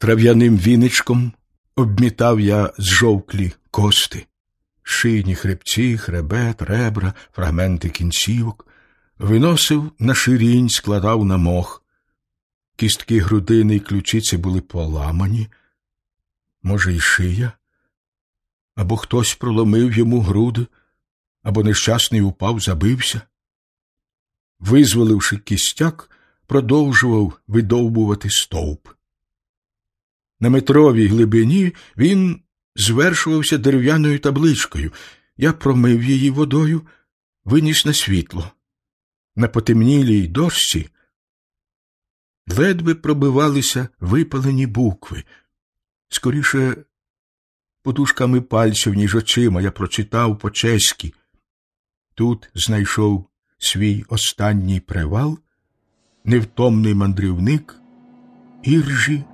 Трав'яним віничком обмітав я зжовклі кости, шийні хребці, хребет, ребра, фрагменти кінцівок, виносив на ширінь, складав на мох. Кістки грудини й ключиці були поламані, може, і шия, або хтось проломив йому груди, або нещасний упав, забився. Визволивши кістяк, продовжував видовбувати стовп. На метровій глибині він звершувався дерев'яною табличкою. Я промив її водою, виніс на світло. На потемнілій дошці ледве пробивалися випалені букви. Скоріше, подушками пальців, ніж очима, я прочитав по чеськи. Тут знайшов свій останній привал, невтомний мандрівник Іржі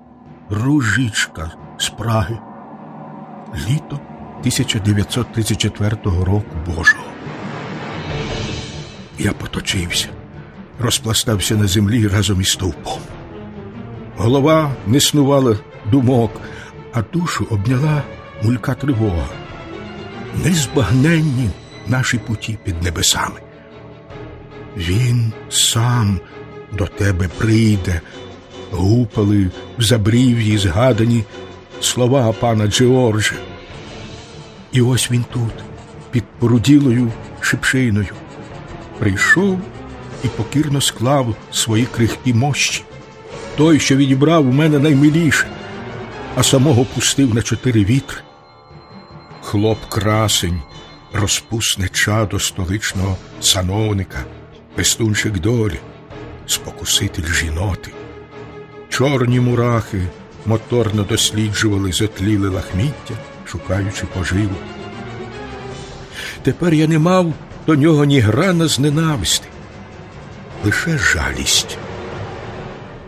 Ружичка з Праги. Літо 1934 року Божого. Я поточився, розпластався на землі разом із стовпом. Голова не снувала думок, а душу обняла мулька тривога. Незбагненні наші путі під небесами. Він сам до тебе прийде, гупали в забрів'ї згадані слова пана Джеорджа. І ось він тут, під поруділою шипшиною, прийшов і покірно склав свої крихкі мощі. Той, що відібрав у мене наймиліше, а самого пустив на чотири вітри. Хлоп красень, розпусне чадо столичного сановника, пестунчик долі, спокуситель жіноти. Чорні мурахи моторно досліджували зотліле лахміття, шукаючи поживу. Тепер я не мав до нього ні грана з ненависти, лише жалість.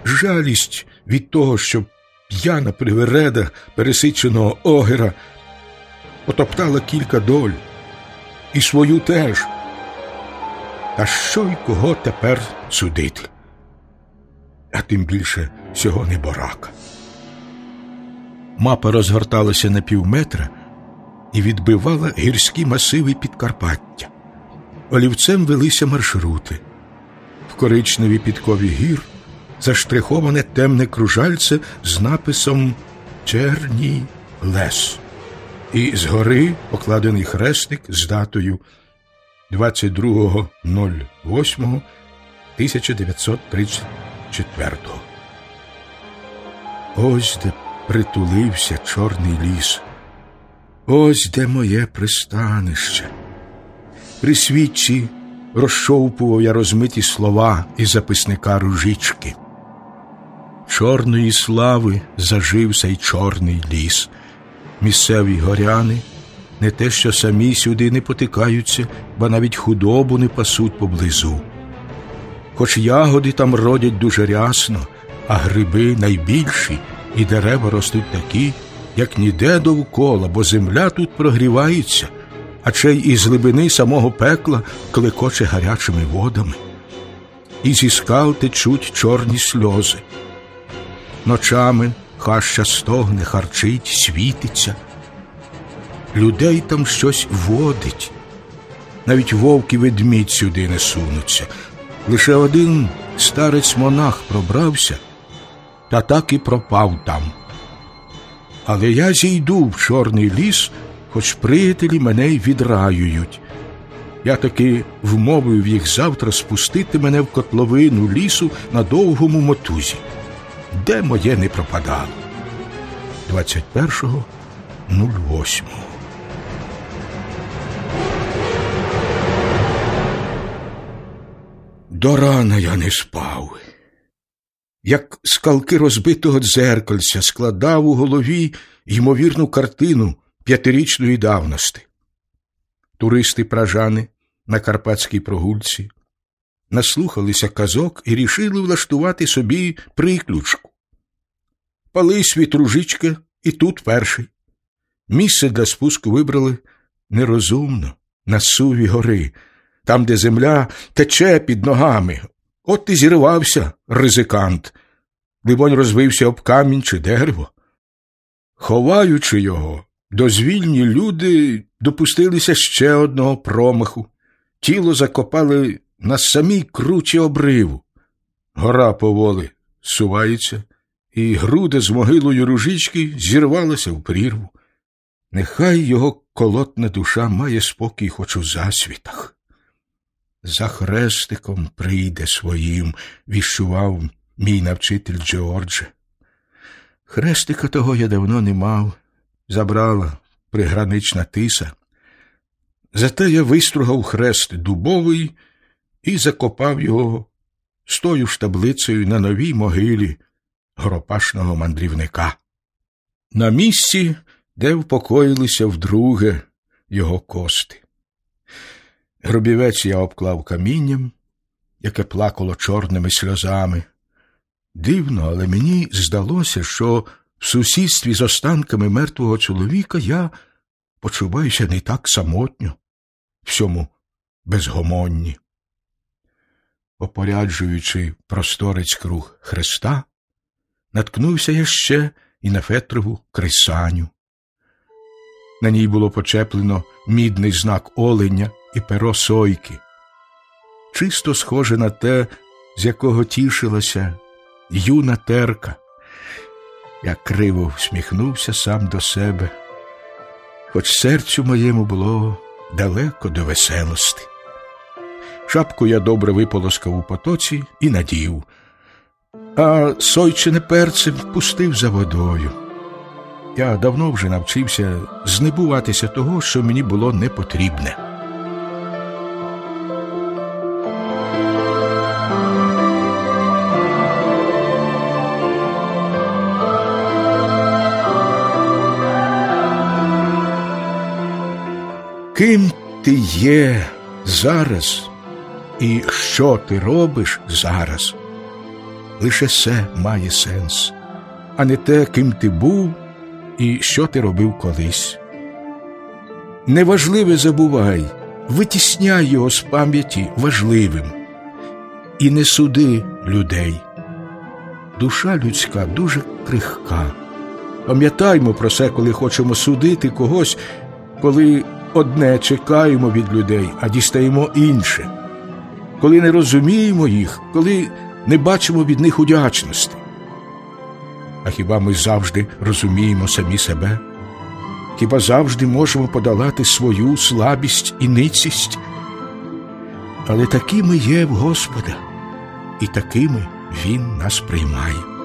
Жалість від того, що п'яна привереда пересиченого огера потоптала кілька доль і свою теж. А що й кого тепер судити? А тим більше всього неборака. Мапа розгорталася на півметра і відбивала гірські масиви Підкарпаття. Олівцем велися маршрути. В коричневій підкові гір заштриховане темне кружальце з написом Черній лес. І згори покладений хрестик з датою 22.08.1934. Ось де притулився чорний ліс. Ось де моє пристанище. При свідчі розшовпував я розмиті слова із записника ружички. Чорної слави зажився й чорний ліс. Місцеві горяни не те, що самі сюди не потикаються, бо навіть худобу не пасуть поблизу. Хоч ягоди там родять дуже рясно, а гриби найбільші, і дерева ростуть такі, як ніде довкола, бо земля тут прогрівається, а ще й із глибини самого пекла клекоче гарячими водами. І зі скал течуть чорні сльози. Ночами хаща стогне, харчить, світиться. Людей там щось водить. Навіть вовк і ведмідь сюди не сунуться. Лише один старець монах пробрався, та так і пропав там. Але я зійду в чорний ліс, хоч приятелі мене й відраюють. Я таки вмовив їх завтра спустити мене в котловину лісу на довгому мотузі. Де моє не пропадало? 21.08 До рана я не спав. Як скалки розбитого дзеркальця складав у голові ймовірну картину п'ятирічної давності. Туристи пражани на карпатській прогульці наслухалися казок і рішили влаштувати собі приключку. Пали світружичка і тут перший. Місце для спуску вибрали нерозумно, на суві гори, там, де земля тече під ногами. От і зірвався ризикант. либонь, розвився об камінь чи дерево. Ховаючи його, дозвільні люди допустилися ще одного промаху. Тіло закопали на самій кручі обриву. Гора поволи сувається, і груда з могилою ружички зірвалася в прірву. Нехай його колотна душа має спокій хоч у засвітах. За хрестиком прийде своїм, віщував мій навчитель Джордже. Хрестика того я давно не мав, забрала пригранична тиса. Зате я вистругав хрест дубовий і закопав його з тою ж таблицею на новій могилі гропашного мандрівника. На місці, де впокоїлися вдруге його кости. Гробівець я обклав камінням, яке плакало чорними сльозами. Дивно, але мені здалося, що в сусідстві з останками мертвого чоловіка я почуваюся не так самотньо, всьому безгомонні. Опоряджуючи просторець круг хреста, наткнувся я ще і на Фетрову крисаню. На ній було почеплено мідний знак оленя і перо сойки, чисто схоже на те, з якого тішилася юна терка. Я криво всміхнувся сам до себе, хоч серцю моєму було далеко до веселости. Шапку я добре виполоскав у потоці і надів, а сойчине перцем пустив за водою. Я давно вже навчився знебуватися того, що мені було не потрібне. Ким ти є зараз і що ти робиш зараз? Лише це має сенс, а не те, ким ти був і що ти робив колись. Неважливе забувай, витісняй його з пам'яті важливим і не суди людей. Душа людська дуже крихка. Пам'ятаймо про це, коли хочемо судити когось, коли одне чекаємо від людей, а дістаємо інше, коли не розуміємо їх, коли не бачимо від них удячності. А хіба ми завжди розуміємо самі себе? Хіба завжди можемо подолати свою слабість і ницість? Але такими є в Господа, і такими Він нас приймає.